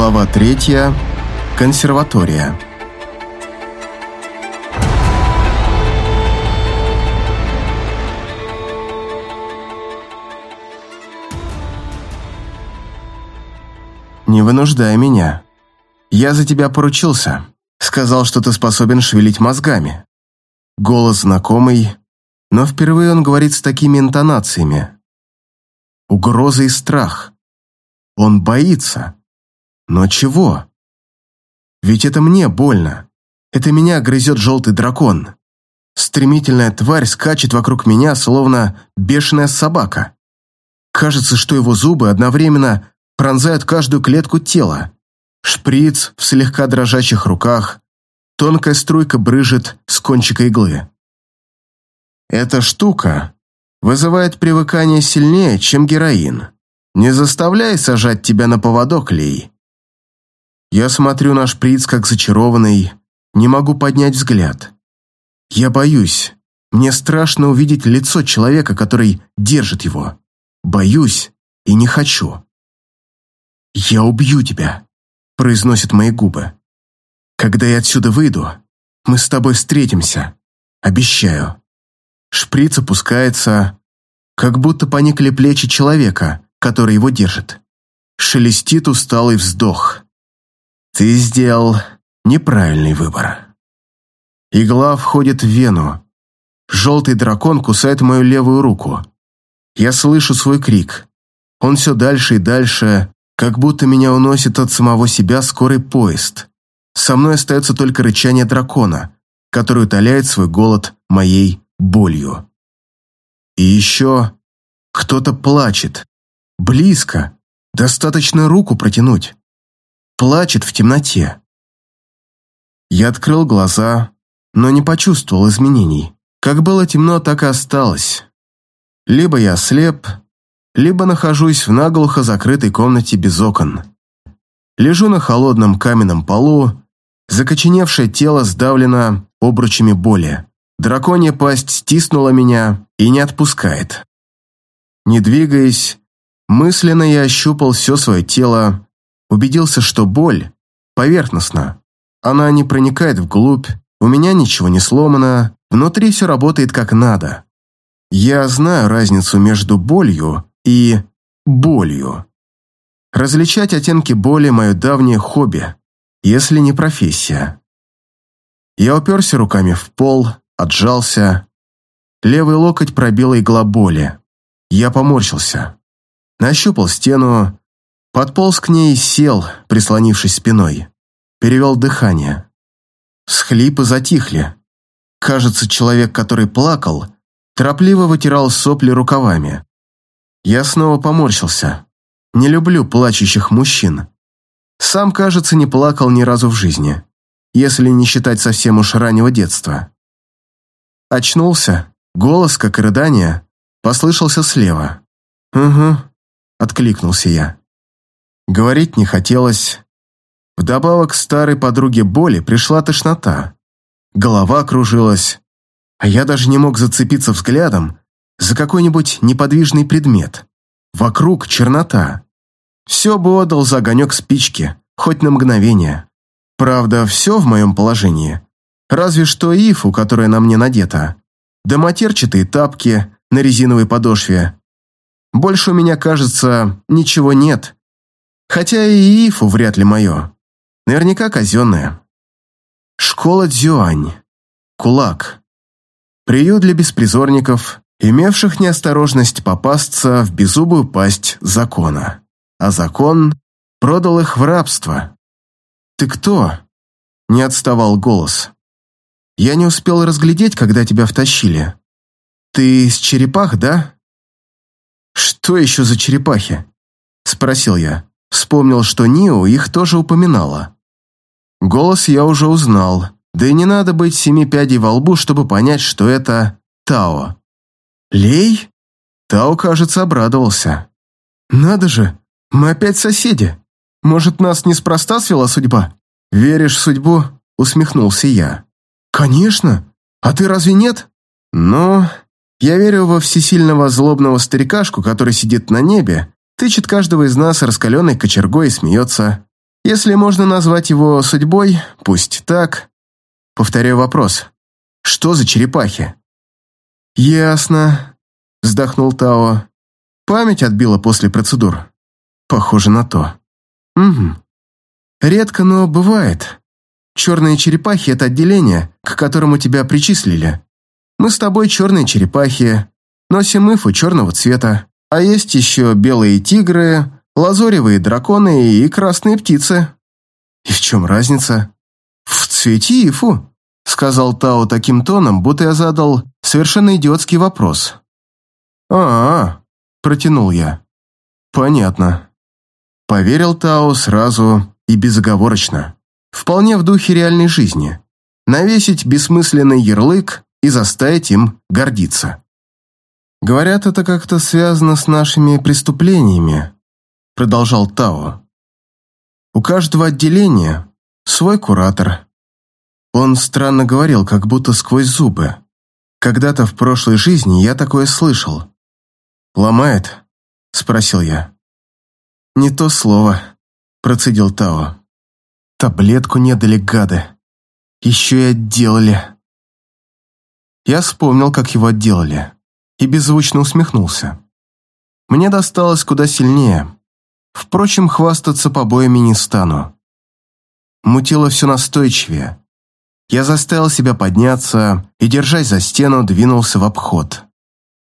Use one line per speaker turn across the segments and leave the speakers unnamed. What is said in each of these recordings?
Глава третья. Консерватория. Не вынуждай меня. Я за тебя поручился. Сказал, что ты способен шевелить мозгами. Голос знакомый, но впервые он говорит с такими интонациями. Угроза и страх. Он боится. Но чего? Ведь это мне больно. Это меня грызет желтый дракон. Стремительная тварь скачет вокруг меня, словно бешеная собака. Кажется, что его зубы одновременно пронзают каждую клетку тела. Шприц в слегка дрожащих руках, тонкая струйка брыжет с кончика иглы. Эта штука вызывает привыкание сильнее, чем героин. Не заставляй сажать тебя на поводок, Лей. Я смотрю на шприц, как зачарованный, не могу поднять взгляд. Я боюсь. Мне страшно увидеть лицо человека, который держит его. Боюсь и не хочу. «Я убью тебя», — произносят мои губы. «Когда я отсюда выйду, мы с тобой встретимся. Обещаю». Шприц опускается, как будто поникли плечи человека, который его держит. Шелестит усталый вздох. Ты сделал неправильный выбор. Игла входит в вену. Желтый дракон кусает мою левую руку. Я слышу свой крик. Он все дальше и дальше, как будто меня уносит от самого себя скорый поезд. Со мной остается только рычание дракона, который утоляет свой голод моей болью. И еще кто-то плачет. Близко. Достаточно руку протянуть плачет в темноте. Я открыл глаза, но не почувствовал изменений. Как было темно, так и осталось. Либо я слеп, либо нахожусь в наглухо закрытой комнате без окон. Лежу на холодном каменном полу, закоченевшее тело сдавлено обручами боли. Драконья пасть стиснула меня и не отпускает. Не двигаясь, мысленно я ощупал все свое тело, Убедился, что боль поверхностна. Она не проникает вглубь, у меня ничего не сломано, внутри все работает как надо. Я знаю разницу между болью и болью. Различать оттенки боли – мое давнее хобби, если не профессия. Я уперся руками в пол, отжался. Левый локоть пробила игла боли. Я поморщился. Нащупал стену, Подполз к ней и сел, прислонившись спиной. Перевел дыхание. Схлипы затихли. Кажется, человек, который плакал, торопливо вытирал сопли рукавами. Я снова поморщился. Не люблю плачущих мужчин. Сам, кажется, не плакал ни разу в жизни, если не считать совсем уж раннего детства. Очнулся, голос, как и рыдание, послышался слева. «Угу», — откликнулся я. Говорить не хотелось. Вдобавок старой подруге боли пришла тошнота. Голова кружилась, а я даже не мог зацепиться взглядом за какой-нибудь неподвижный предмет. Вокруг чернота. Все бы отдал за огонек спички, хоть на мгновение. Правда, все в моем положении. Разве что ифу, которая на мне надета. Да матерчатые тапки на резиновой подошве. Больше у меня, кажется, ничего нет, Хотя и ифу вряд ли мое. Наверняка казенное. Школа Дзюань. Кулак. Приют для беспризорников, имевших неосторожность попасться в беззубую пасть закона. А закон продал их в рабство. «Ты кто?» – не отставал голос. «Я не успел разглядеть, когда тебя втащили. Ты из черепах, да?» «Что еще за черепахи?» – спросил я. Вспомнил, что Нио их тоже упоминала. Голос я уже узнал, да и не надо быть семи пядей во лбу, чтобы понять, что это Тао. «Лей?» Тао, кажется, обрадовался. «Надо же, мы опять соседи. Может, нас неспроста свела судьба?» «Веришь в судьбу?» — усмехнулся я. «Конечно. А ты разве нет?» «Ну, я верю во всесильного злобного старикашку, который сидит на небе тычет каждого из нас раскаленной кочергой и смеется. Если можно назвать его судьбой, пусть так. Повторяю вопрос. Что за черепахи? Ясно, вздохнул Тао. Память отбила после процедур. Похоже на то. Угу. Редко, но бывает. Черные черепахи — это отделение, к которому тебя причислили. Мы с тобой черные черепахи, носим ифу черного цвета, а есть еще белые тигры, лазоревые драконы и красные птицы. И в чем разница? В цвете ифу, сказал Тао таким тоном, будто я задал совершенно идиотский вопрос. а, -а, -а протянул я. Понятно. Поверил Тао сразу и безоговорочно. Вполне в духе реальной жизни. Навесить бессмысленный ярлык и заставить им гордиться. Говорят, это как-то связано с нашими преступлениями, продолжал Тао. У каждого отделения свой куратор. Он странно говорил, как будто сквозь зубы. Когда-то в прошлой жизни я такое слышал. «Ломает?» – спросил я. «Не то слово», – процедил Тао. «Таблетку не дали гады. Еще и отделали». Я вспомнил, как его отделали, и беззвучно усмехнулся. Мне досталось куда сильнее. Впрочем, хвастаться побоями не стану. Мутило все настойчивее. Я заставил себя подняться и, держась за стену, двинулся в обход.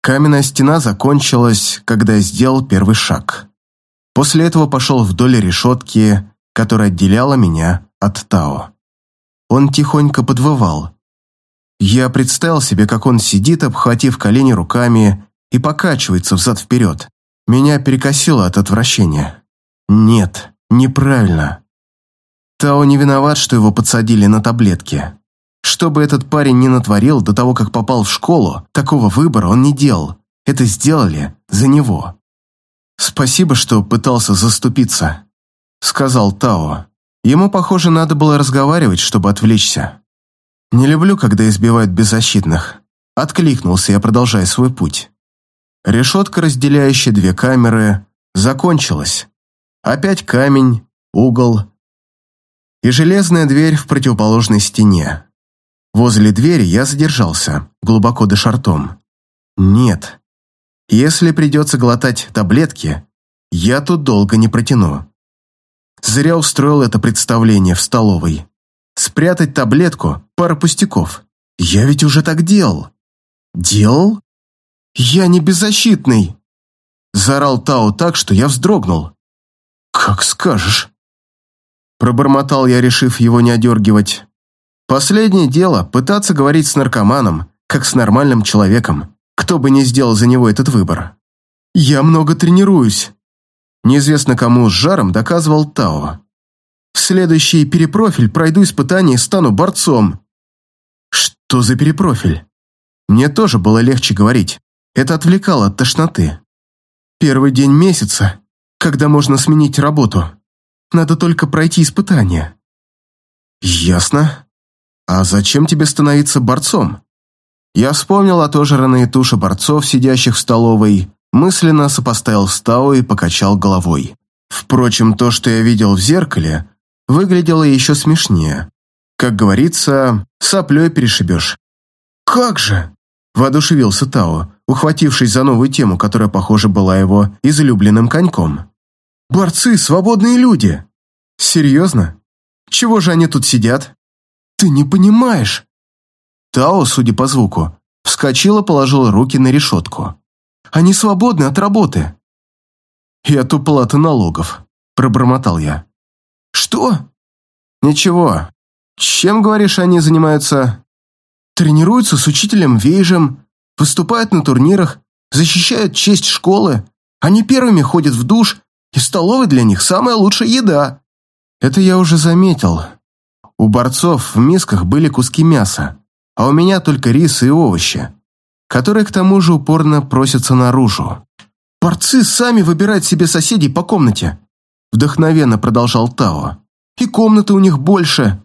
Каменная стена закончилась, когда я сделал первый шаг. После этого пошел вдоль решетки, которая отделяла меня от Тао. Он тихонько подвывал. Я представил себе, как он сидит, обхватив колени руками и покачивается взад-вперед. Меня перекосило от отвращения. Нет, неправильно. Тао не виноват, что его подсадили на таблетки. Что бы этот парень ни натворил до того, как попал в школу, такого выбора он не делал. Это сделали за него. «Спасибо, что пытался заступиться», — сказал Тао. Ему, похоже, надо было разговаривать, чтобы отвлечься. «Не люблю, когда избивают беззащитных», — откликнулся я, продолжая свой путь. Решетка, разделяющая две камеры, закончилась. Опять камень, угол и железная дверь в противоположной стене. Возле двери я задержался, глубоко дыша ртом. Нет. Если придется глотать таблетки, я тут долго не протяну. Зря устроил это представление в столовой. Спрятать таблетку – пара пустяков. Я ведь уже так делал. Делал? Я не беззащитный. Заорал Тао так, что я вздрогнул. «Как скажешь». Пробормотал я, решив его не одергивать. Последнее дело – пытаться говорить с наркоманом, как с нормальным человеком, кто бы не сделал за него этот выбор. «Я много тренируюсь», – неизвестно кому с жаром доказывал Тао. «В следующий перепрофиль пройду испытание и стану борцом». «Что за перепрофиль?» Мне тоже было легче говорить. Это отвлекало от тошноты. Первый день месяца когда можно сменить работу. Надо только пройти испытание». «Ясно. А зачем тебе становиться борцом?» Я вспомнил отожранные туши борцов, сидящих в столовой, мысленно сопоставил стау и покачал головой. Впрочем, то, что я видел в зеркале, выглядело еще смешнее. Как говорится, соплей перешибешь. «Как же!» – воодушевился Тао, ухватившись за новую тему, которая, похоже, была его излюбленным коньком. Борцы, свободные люди. Серьезно? Чего же они тут сидят? Ты не понимаешь. Тао, судя по звуку, вскочила, положила руки на решетку. Они свободны от работы. И от уплаты налогов, пробормотал я. Что? Ничего. Чем, говоришь, они занимаются? Тренируются с учителем Вейжем, выступают на турнирах, защищают честь школы. Они первыми ходят в душ и столовой для них самая лучшая еда. Это я уже заметил. У борцов в мисках были куски мяса, а у меня только рис и овощи, которые к тому же упорно просятся наружу. Борцы сами выбирают себе соседей по комнате, вдохновенно продолжал Тао. И комнаты у них больше.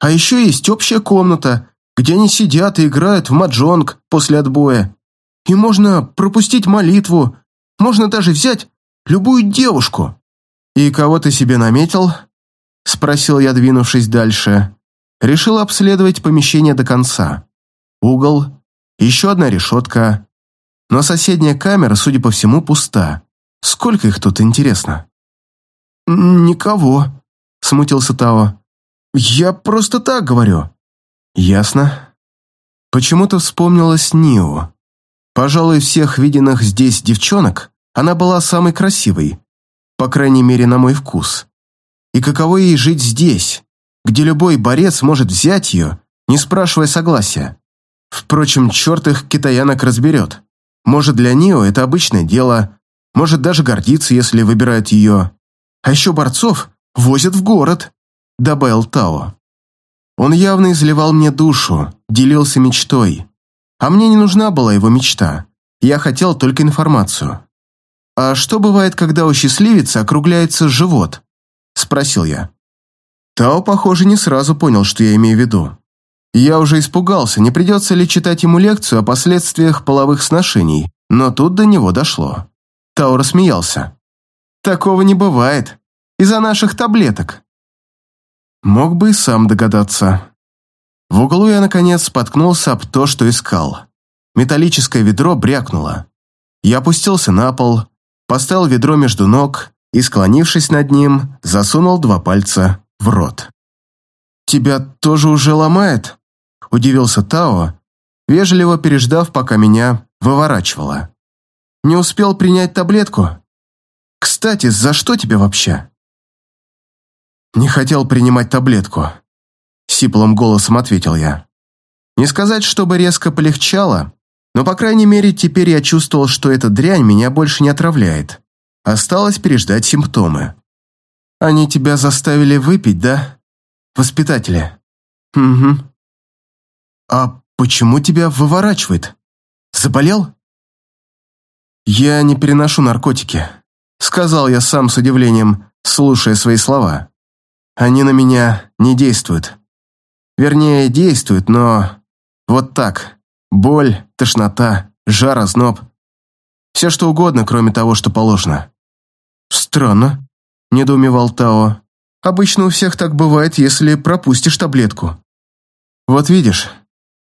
А еще есть общая комната, где они сидят и играют в маджонг после отбоя. И можно пропустить молитву, можно даже взять любую девушку. И кого ты себе наметил? – спросил я, двинувшись дальше. Решил обследовать помещение до конца. Угол, еще одна решетка. Но соседняя камера, судя по всему, пуста. Сколько их тут, интересно?
«Никого», – смутился Тао. «Я просто так говорю».
«Ясно». Почему-то вспомнилась Нио. Пожалуй, всех виденных здесь девчонок она была самой красивой, по крайней мере, на мой вкус. И каково ей жить здесь, где любой борец может взять ее, не спрашивая согласия? Впрочем, черт их китаянок разберет. Может, для Нио это обычное дело, может даже гордиться, если выбирают ее. А еще борцов возят в город, добавил Тао. Он явно изливал мне душу, делился мечтой. А мне не нужна была его мечта. Я хотел только информацию. «А что бывает, когда у счастливицы округляется живот?» – спросил я. Тао, похоже, не сразу понял, что я имею в виду. Я уже испугался, не придется ли читать ему лекцию о последствиях половых сношений, но тут до него дошло. Тао рассмеялся. «Такого не бывает. Из-за наших таблеток». Мог бы и сам догадаться. В углу я, наконец, споткнулся об то, что искал. Металлическое ведро брякнуло. Я опустился на пол, поставил ведро между ног и, склонившись над ним, засунул два пальца в рот. «Тебя тоже уже ломает?» – удивился Тао, вежливо переждав, пока меня выворачивало. «Не успел принять таблетку? Кстати, за что тебе вообще?» «Не хотел принимать таблетку», – сиплым голосом ответил я. Не сказать, чтобы резко полегчало, но, по крайней мере, теперь я чувствовал, что эта дрянь меня больше не отравляет. Осталось переждать симптомы. Они тебя заставили выпить, да? Воспитатели. Угу. А почему тебя выворачивает? Заболел? Я не переношу наркотики, сказал я сам с удивлением, слушая свои слова. Они на меня не действуют. Вернее, действуют, но вот так. Боль, тошнота, жар, озноб. Все что угодно, кроме того, что положено. Странно, недоумевал Тао. Обычно у всех так бывает, если пропустишь таблетку. Вот видишь,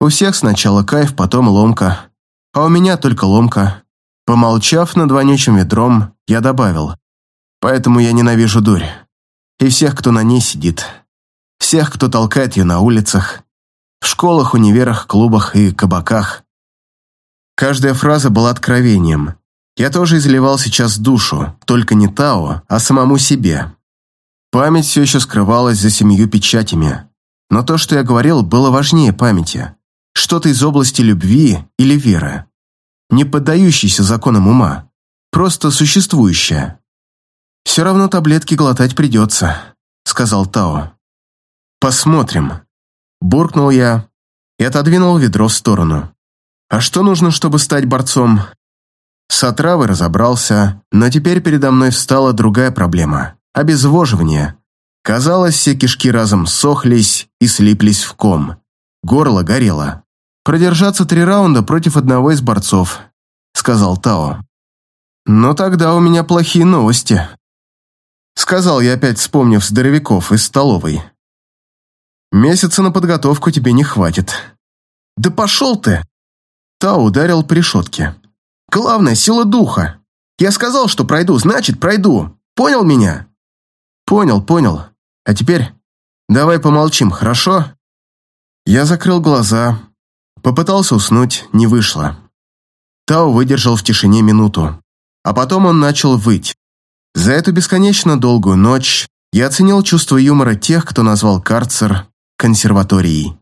у всех сначала кайф, потом ломка. А у меня только ломка. Помолчав над вонючим ведром, я добавил. Поэтому я ненавижу дурь. И всех, кто на ней сидит. Всех, кто толкает ее на улицах, в школах, универах, клубах и кабаках. Каждая фраза была откровением. Я тоже изливал сейчас душу, только не Тао, а самому себе. Память все еще скрывалась за семью печатями. Но то, что я говорил, было важнее памяти. Что-то из области любви или веры. Не поддающееся законам ума, просто существующее. «Все равно таблетки глотать придется», — сказал Тао. «Посмотрим», Буркнул я и отодвинул ведро в сторону. А что нужно, чтобы стать борцом? С отравой разобрался, но теперь передо мной встала другая проблема – обезвоживание. Казалось, все кишки разом сохлись и слиплись в ком. Горло горело. «Продержаться три раунда против одного из борцов», – сказал Тао. «Но тогда у меня плохие новости», – сказал я опять, вспомнив здоровяков из столовой. Месяца на подготовку тебе не хватит. Да пошел ты! Та ударил по решетке. Главное, сила духа. Я сказал, что пройду, значит, пройду. Понял меня? Понял, понял. А теперь давай помолчим, хорошо? Я закрыл глаза, попытался уснуть, не вышло. Тао выдержал в тишине минуту, а потом он начал выть. За эту бесконечно долгую ночь я оценил чувство юмора тех, кто назвал карцер консерваторией.